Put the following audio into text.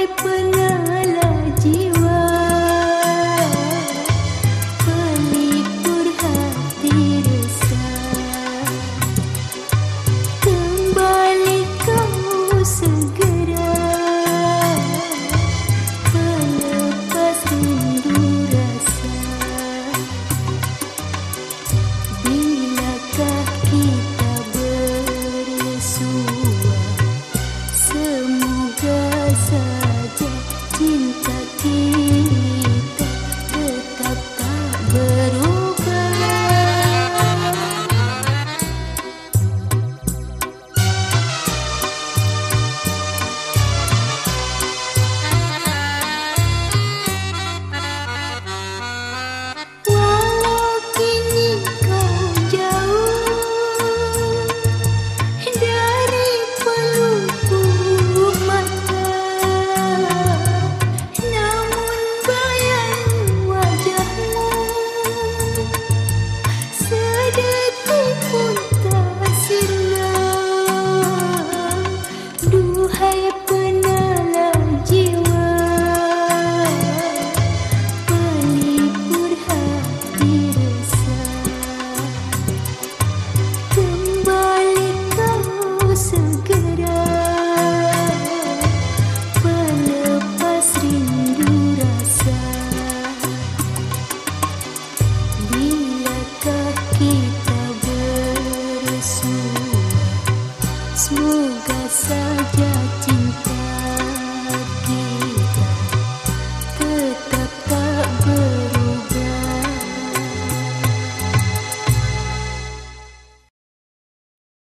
Semoga Semoga saja